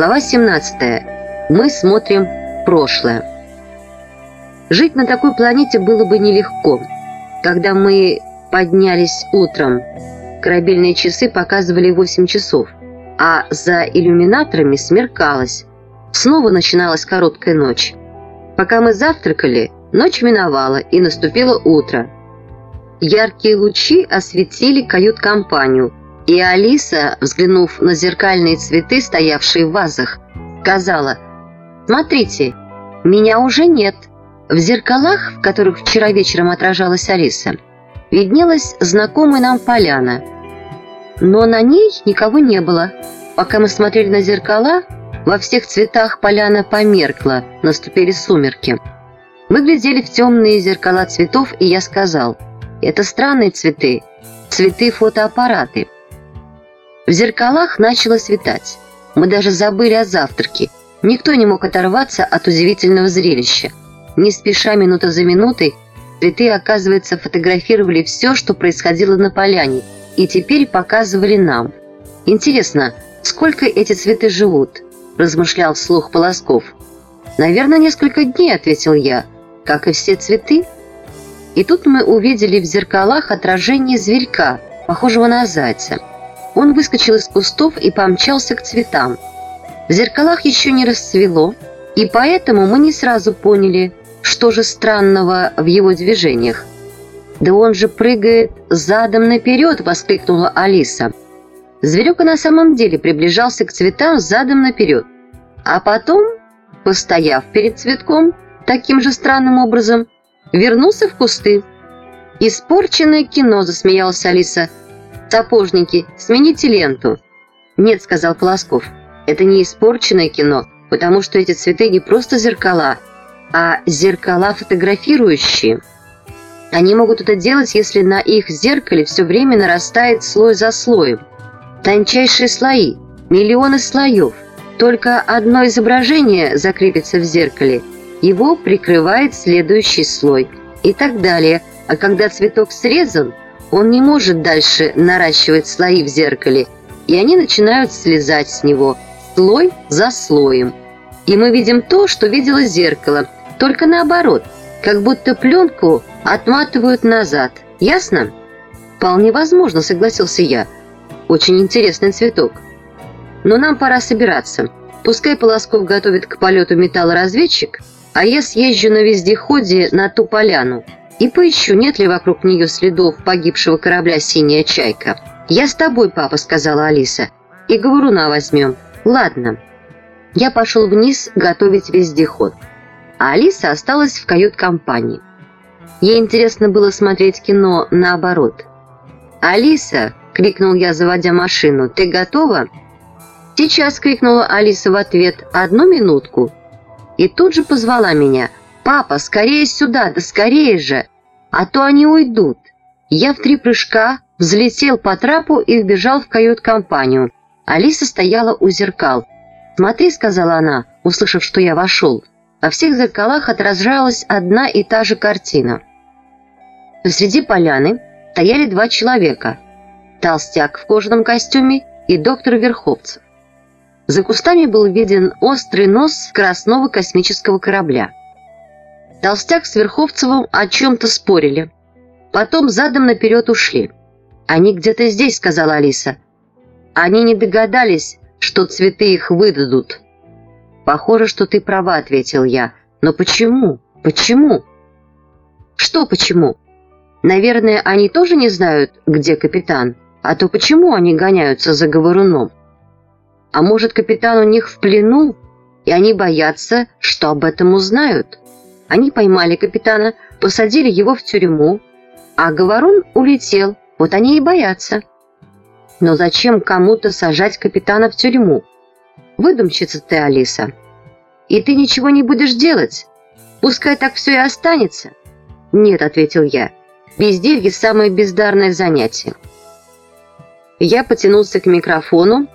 Глава 17. Мы смотрим прошлое. Жить на такой планете было бы нелегко. Когда мы поднялись утром, корабельные часы показывали 8 часов, а за иллюминаторами смеркалось. Снова начиналась короткая ночь. Пока мы завтракали, ночь миновала и наступило утро. Яркие лучи осветили кают-компанию – и Алиса, взглянув на зеркальные цветы, стоявшие в вазах, сказала, «Смотрите, меня уже нет». В зеркалах, в которых вчера вечером отражалась Алиса, виднелась знакомая нам поляна. Но на ней никого не было. Пока мы смотрели на зеркала, во всех цветах поляна померкла, наступили сумерки. Мы глядели в темные зеркала цветов, и я сказал, «Это странные цветы, цветы-фотоаппараты». В зеркалах начало светать. Мы даже забыли о завтраке. Никто не мог оторваться от удивительного зрелища. Не спеша минута за минутой, цветы, оказывается, фотографировали все, что происходило на поляне, и теперь показывали нам. «Интересно, сколько эти цветы живут?» – размышлял вслух Полосков. «Наверное, несколько дней», – ответил я, – «как и все цветы». И тут мы увидели в зеркалах отражение зверька, похожего на зайца. Он выскочил из кустов и помчался к цветам. В зеркалах еще не расцвело, и поэтому мы не сразу поняли, что же странного в его движениях. «Да он же прыгает задом наперед!» – воскликнула Алиса. Зверек и на самом деле приближался к цветам задом наперед. А потом, постояв перед цветком, таким же странным образом, вернулся в кусты. «Испорченное кино!» – засмеялась Алиса – «Сапожники, смените ленту!» «Нет», — сказал Полосков, — «это не испорченное кино, потому что эти цветы не просто зеркала, а зеркала фотографирующие. Они могут это делать, если на их зеркале все время нарастает слой за слоем. Тончайшие слои, миллионы слоев. Только одно изображение закрепится в зеркале, его прикрывает следующий слой и так далее. А когда цветок срезан, он не может дальше наращивать слои в зеркале, и они начинают слезать с него, слой за слоем. И мы видим то, что видело зеркало, только наоборот, как будто пленку отматывают назад. Ясно? Вполне возможно, согласился я. Очень интересный цветок. Но нам пора собираться. Пускай Полосков готовит к полету металлоразведчик, а я съезжу на вездеходе на ту поляну и поищу, нет ли вокруг нее следов погибшего корабля «Синяя чайка». «Я с тобой, папа», — сказала Алиса, — «и говоруна возьмем». «Ладно». Я пошел вниз готовить вездеход, а Алиса осталась в кают-компании. Ей интересно было смотреть кино наоборот. «Алиса!» — крикнул я, заводя машину. «Ты готова?» «Сейчас!» — крикнула Алиса в ответ. «Одну минутку!» И тут же позвала меня. «Папа, скорее сюда, да скорее же!» а то они уйдут. Я в три прыжка взлетел по трапу и вбежал в кают-компанию. Алиса стояла у зеркал. «Смотри», — сказала она, услышав, что я вошел. Во всех зеркалах отражалась одна и та же картина. Посреди поляны стояли два человека. Толстяк в кожаном костюме и доктор Верховцев. За кустами был виден острый нос скоростного космического корабля. Толстяк с Верховцевым о чем-то спорили. Потом задом наперед ушли. «Они где-то здесь», — сказала Алиса. «Они не догадались, что цветы их выдадут». «Похоже, что ты права», — ответил я. «Но почему? Почему?» «Что почему?» «Наверное, они тоже не знают, где капитан. А то почему они гоняются за говоруном?» «А может, капитан у них в плену, и они боятся, что об этом узнают?» Они поймали капитана, посадили его в тюрьму, а Говорун улетел, вот они и боятся. Но зачем кому-то сажать капитана в тюрьму? Выдумщица ты, Алиса. И ты ничего не будешь делать? Пускай так все и останется. Нет, ответил я. Безделье – самое бездарное занятие. Я потянулся к микрофону,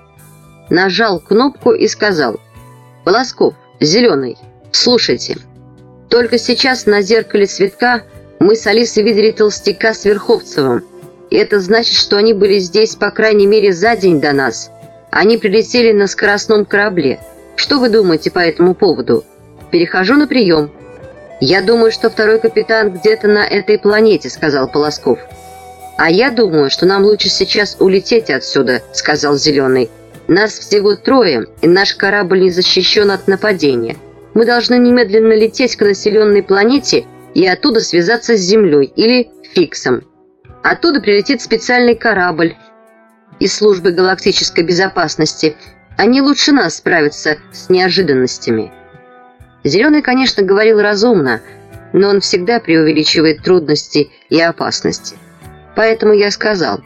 нажал кнопку и сказал. «Волосков, зеленый, слушайте». Только сейчас на зеркале цветка мы с Алисой видели толстяка с Верховцевым. И это значит, что они были здесь, по крайней мере, за день до нас. Они прилетели на скоростном корабле. Что вы думаете по этому поводу? Перехожу на прием. Я думаю, что второй капитан где-то на этой планете, сказал Полосков. А я думаю, что нам лучше сейчас улететь отсюда, сказал Зеленый. Нас всего трое, и наш корабль не защищен от нападения. Мы должны немедленно лететь к населенной планете и оттуда связаться с Землей или Фиксом. Оттуда прилетит специальный корабль из службы галактической безопасности. Они лучше нас справятся с неожиданностями. Зеленый, конечно, говорил разумно, но он всегда преувеличивает трудности и опасности. Поэтому я сказал,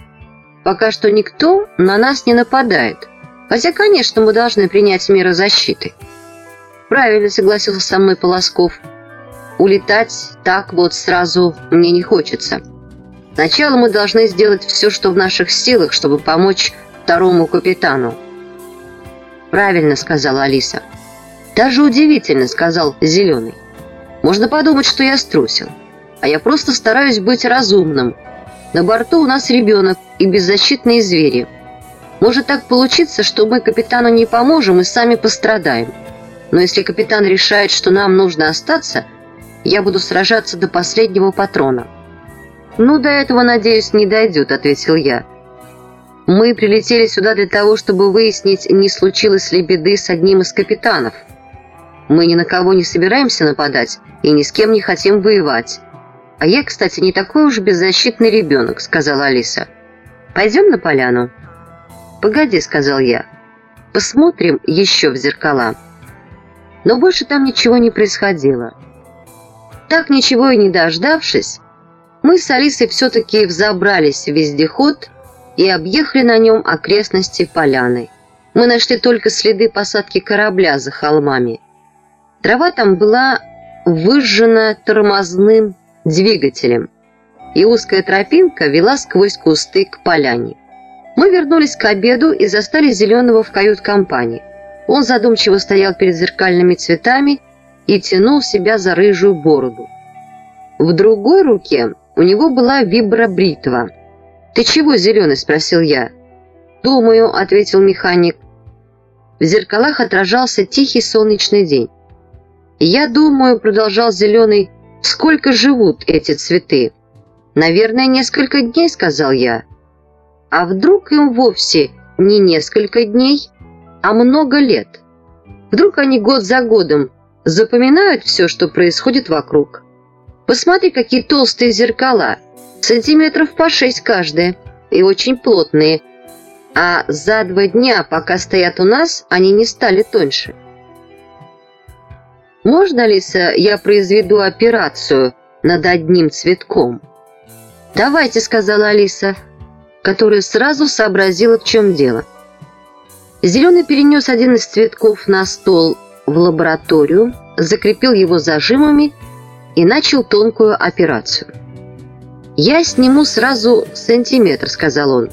пока что никто на нас не нападает, хотя, конечно, мы должны принять меры защиты. Правильно согласился со мной Полосков. Улетать так вот сразу мне не хочется. Сначала мы должны сделать все, что в наших силах, чтобы помочь второму капитану. «Правильно», — сказала Алиса. «Даже удивительно», — сказал Зеленый. «Можно подумать, что я струсил. А я просто стараюсь быть разумным. На борту у нас ребенок и беззащитные звери. Может так получиться, что мы капитану не поможем и сами пострадаем. Но если капитан решает, что нам нужно остаться, я буду сражаться до последнего патрона». «Ну, до этого, надеюсь, не дойдет», — ответил я. «Мы прилетели сюда для того, чтобы выяснить, не случилось ли беды с одним из капитанов. Мы ни на кого не собираемся нападать и ни с кем не хотим воевать. А я, кстати, не такой уж беззащитный ребенок», — сказала Алиса. «Пойдем на поляну?» «Погоди», — сказал я. «Посмотрим еще в зеркала». Но больше там ничего не происходило. Так ничего и не дождавшись, мы с Алисой все-таки взобрались в вездеход и объехали на нем окрестности поляны. Мы нашли только следы посадки корабля за холмами. Трава там была выжжена тормозным двигателем, и узкая тропинка вела сквозь кусты к поляне. Мы вернулись к обеду и застали Зеленого в кают-компании. Он задумчиво стоял перед зеркальными цветами и тянул себя за рыжую бороду. В другой руке у него была вибробритва. «Ты чего, зеленый?» – спросил я. «Думаю», – ответил механик. В зеркалах отражался тихий солнечный день. «Я думаю», – продолжал зеленый, – «сколько живут эти цветы?» «Наверное, несколько дней», – сказал я. «А вдруг им вовсе не несколько дней, а много лет? Вдруг они год за годом запоминают все, что происходит вокруг?» Посмотри, какие толстые зеркала. Сантиметров по шесть каждое. И очень плотные. А за два дня, пока стоят у нас, они не стали тоньше. Можно, Алиса, я произведу операцию над одним цветком? Давайте, сказала Алиса, которая сразу сообразила, в чем дело. Зеленый перенес один из цветков на стол в лабораторию, закрепил его зажимами и начал тонкую операцию. «Я сниму сразу сантиметр», — сказал он.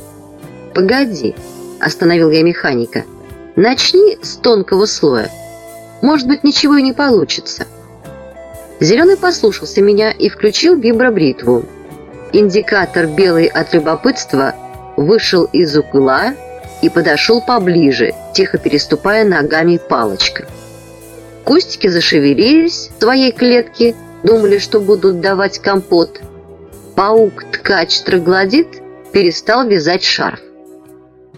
«Погоди», — остановил я механика. «Начни с тонкого слоя. Может быть, ничего и не получится». Зеленый послушался меня и включил вибробритву. Индикатор белый от любопытства вышел из угла и подошел поближе, тихо переступая ногами палочкой. Кустики зашевелились в своей клетке, думали, что будут давать компот. Паук-ткач-троглодит перестал вязать шарф.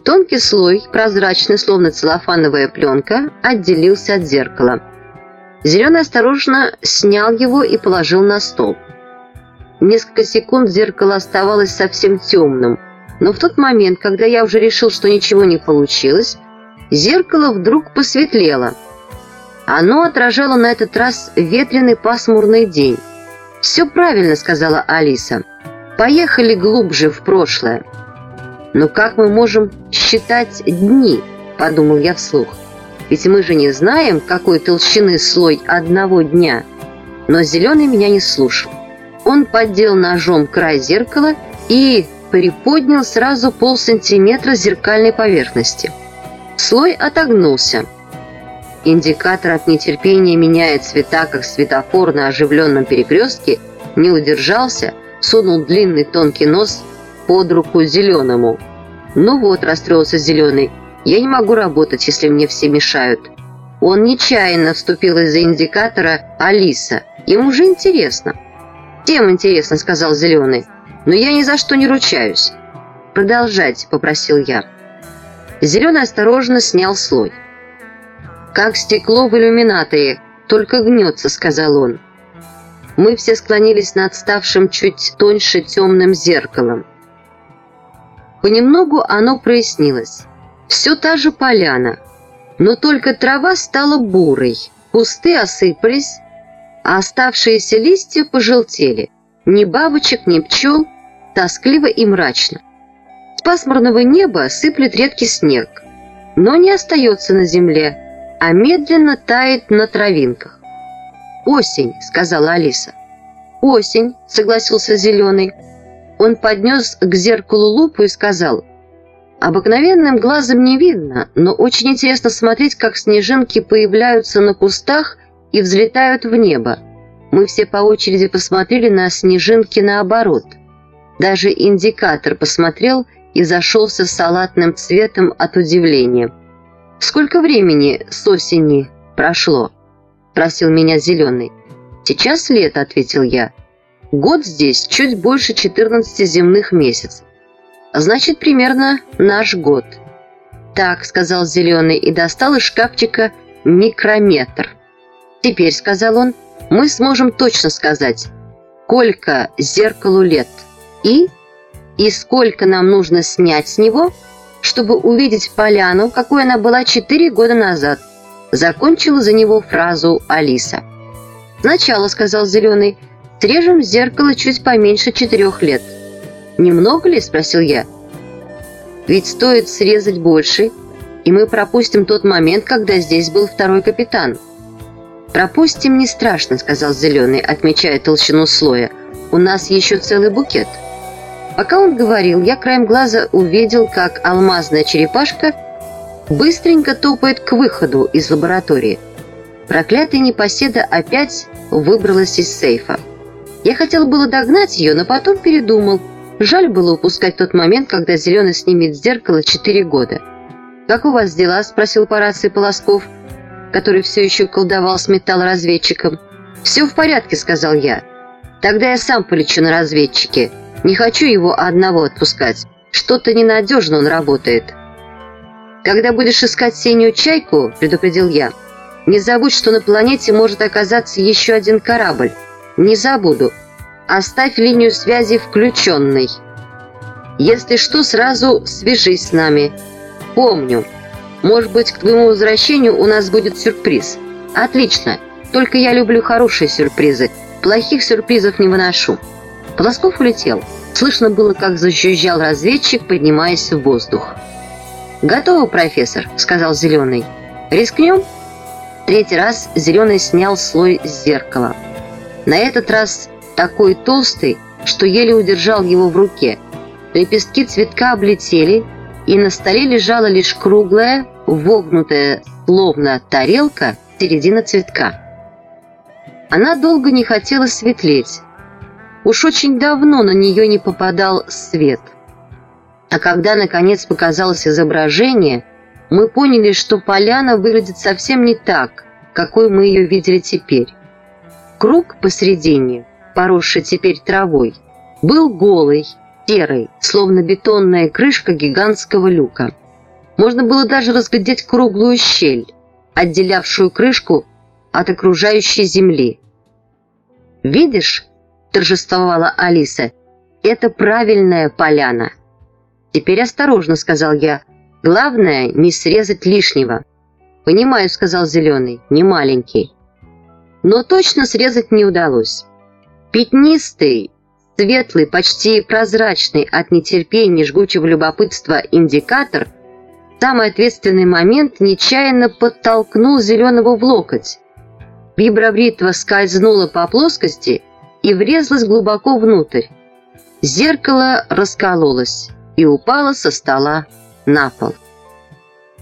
Тонкий слой, прозрачный, словно целлофановая пленка, отделился от зеркала. Зеленый осторожно снял его и положил на стол. Несколько секунд зеркало оставалось совсем темным, но в тот момент, когда я уже решил, что ничего не получилось, зеркало вдруг посветлело – оно отражало на этот раз ветреный пасмурный день. «Все правильно», — сказала Алиса. «Поехали глубже в прошлое». «Но как мы можем считать дни?» — подумал я вслух. «Ведь мы же не знаем, какой толщины слой одного дня». Но Зеленый меня не слушал. Он поддел ножом край зеркала и приподнял сразу полсантиметра зеркальной поверхности. Слой отогнулся. Индикатор от нетерпения меняет цвета, как светофор на оживленном перекрестке, не удержался, сунул длинный тонкий нос под руку зеленому. «Ну вот», — расстроился зеленый, — «я не могу работать, если мне все мешают». Он нечаянно вступил из-за индикатора Алиса. Ему же интересно. «Тем интересно», — сказал Зеленый. «Но я ни за что не ручаюсь». «Продолжайте», — попросил я. Зеленый осторожно снял слой. «Как стекло в иллюминаторе, только гнется», — сказал он. Мы все склонились над ставшим чуть тоньше темным зеркалом. Понемногу оно прояснилось. Все та же поляна, но только трава стала бурой, кусты осыпались, а оставшиеся листья пожелтели. Ни бабочек, ни пчел, тоскливо и мрачно. С пасмурного неба сыплет редкий снег, но не остается на земле, а медленно тает на травинках. «Осень», — сказала Алиса. «Осень», — согласился Зеленый. Он поднес к зеркалу лупу и сказал, Обыкновенным глазом не видно, но очень интересно смотреть, как снежинки появляются на кустах и взлетают в небо. Мы все по очереди посмотрели на снежинки наоборот. Даже индикатор посмотрел и зашелся салатным цветом от удивления. «Сколько времени с осени прошло?» – спросил меня Зеленый. «Сейчас лето», – ответил я. «Год здесь чуть больше 14 земных месяцев. Значит, примерно наш год. Так, сказал Зеленый и достал из шкафчика микрометр. Теперь, сказал он, мы сможем точно сказать, сколько зеркалу лет и и сколько нам нужно снять с него, чтобы увидеть поляну, какой она была четыре года назад. Закончила за него фразу Алиса. «Сначала», — сказал Зеленый, — «срежем зеркало чуть поменьше четырех лет». «Немного ли?» – спросил я. «Ведь стоит срезать больше, и мы пропустим тот момент, когда здесь был второй капитан». «Пропустим не страшно», – сказал Зеленый, отмечая толщину слоя. «У нас еще целый букет». Пока он говорил, я краем глаза увидел, как алмазная черепашка быстренько топает к выходу из лаборатории. Проклятая непоседа опять выбралась из сейфа. Я хотел было догнать ее, но потом передумал – Жаль было упускать тот момент, когда Зеленый снимет с зеркала четыре года. «Как у вас дела?» – спросил по рации Полосков, который все еще колдовал с металлоразведчиком. «Все в порядке», – сказал я. «Тогда я сам полечу на разведчике. Не хочу его одного отпускать. Что-то ненадежно он работает». «Когда будешь искать синюю чайку», – предупредил я, – «не забудь, что на планете может оказаться еще один корабль». «Не забуду», Оставь линию связи включенной. Если что, сразу свяжись с нами. Помню. Может быть, к твоему возвращению у нас будет сюрприз. Отлично. Только я люблю хорошие сюрпризы. Плохих сюрпризов не выношу. Полосков улетел. Слышно было, как зажужжал разведчик, поднимаясь в воздух. «Готово, профессор», — сказал Зеленый. «Рискнем?» Третий раз Зеленый снял слой с зеркала. На этот раз такой толстый, что еле удержал его в руке. Лепестки цветка облетели, и на столе лежала лишь круглая, вогнутая, словно тарелка, середина цветка. Она долго не хотела светлеть. Уж очень давно на нее не попадал свет. А когда, наконец, показалось изображение, мы поняли, что поляна выглядит совсем не так, какой мы ее видели теперь. Круг посередине поросший теперь травой, был голый, серый, словно бетонная крышка гигантского люка. Можно было даже разглядеть круглую щель, отделявшую крышку от окружающей земли. «Видишь?» – торжествовала Алиса. «Это правильная поляна». «Теперь осторожно», – сказал я. «Главное, не срезать лишнего». «Понимаю», – сказал Зеленый, – «не маленький». Но точно срезать не удалось. Пятнистый, светлый, почти прозрачный от нетерпения жгучего любопытства индикатор в самый ответственный момент нечаянно подтолкнул зеленого в локоть. Вибробритва скользнула по плоскости и врезалась глубоко внутрь. Зеркало раскололось и упало со стола на пол.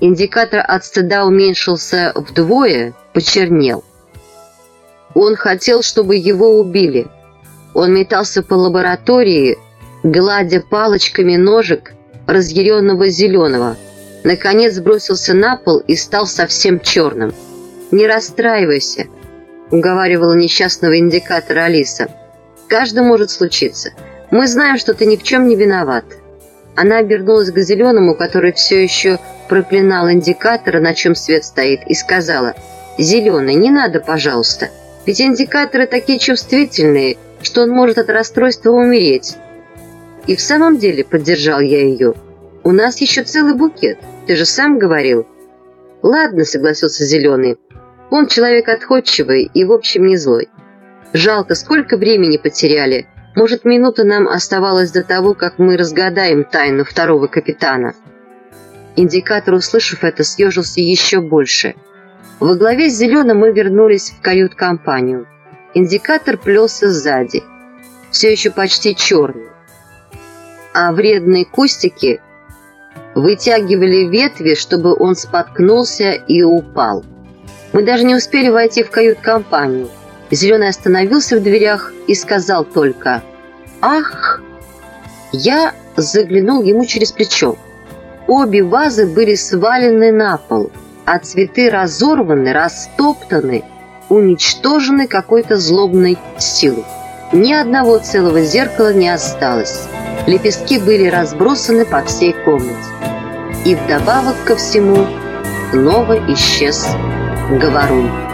Индикатор от стыда уменьшился вдвое, почернел. Он хотел, чтобы его убили – он метался по лаборатории, гладя палочками ножек разъяренного зеленого. Наконец бросился на пол и стал совсем черным. Не расстраивайся, уговаривала несчастного индикатора Алиса. Каждому может случиться. Мы знаем, что ты ни в чем не виноват. Она обернулась к зеленому, который все еще проклинал индикатора, на чем свет стоит, и сказала, «Зеленый, не надо, пожалуйста, ведь индикаторы такие чувствительные, что он может от расстройства умереть». И в самом деле поддержал я ее. «У нас еще целый букет, ты же сам говорил». «Ладно», — согласился Зеленый, «он человек отходчивый и, в общем, не злой. Жалко, сколько времени потеряли». Может, минута нам оставалась до того, как мы разгадаем тайну второго капитана. Индикатор, услышав это, съежился еще больше. Во главе с Зеленым мы вернулись в кают-компанию. Индикатор плелся сзади, все еще почти черный. А вредные кустики вытягивали ветви, чтобы он споткнулся и упал. Мы даже не успели войти в кают-компанию. Зеленый остановился в дверях и сказал только «Ах!». Я заглянул ему через плечо. Обе вазы были свалены на пол, а цветы разорваны, растоптаны, уничтожены какой-то злобной силой. Ни одного целого зеркала не осталось. Лепестки были разбросаны по всей комнате. И вдобавок ко всему снова исчез говорун.